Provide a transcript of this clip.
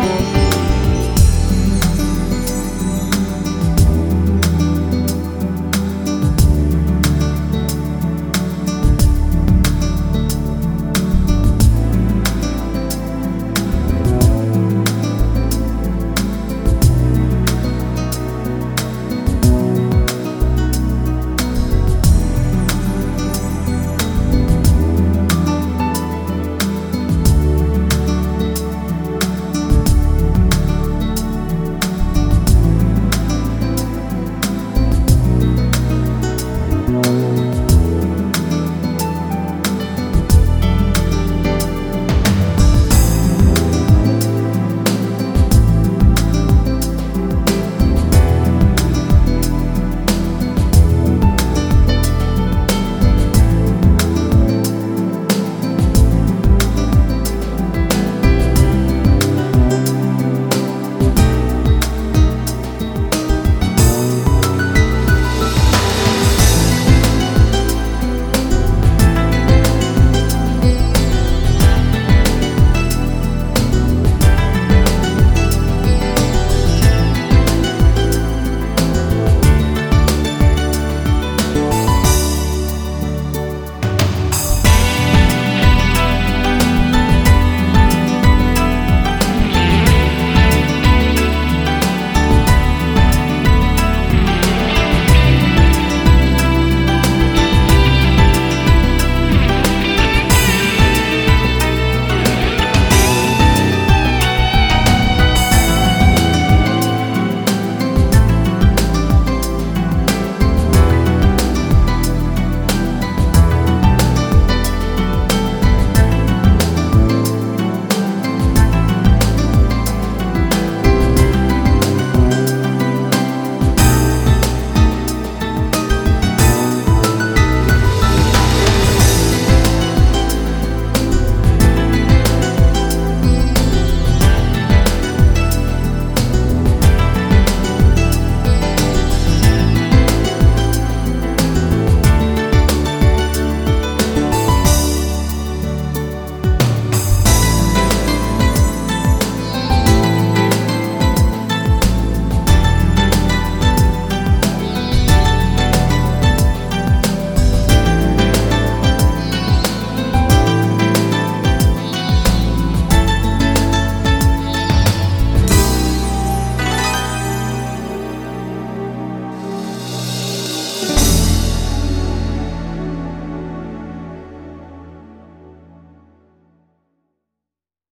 Bye.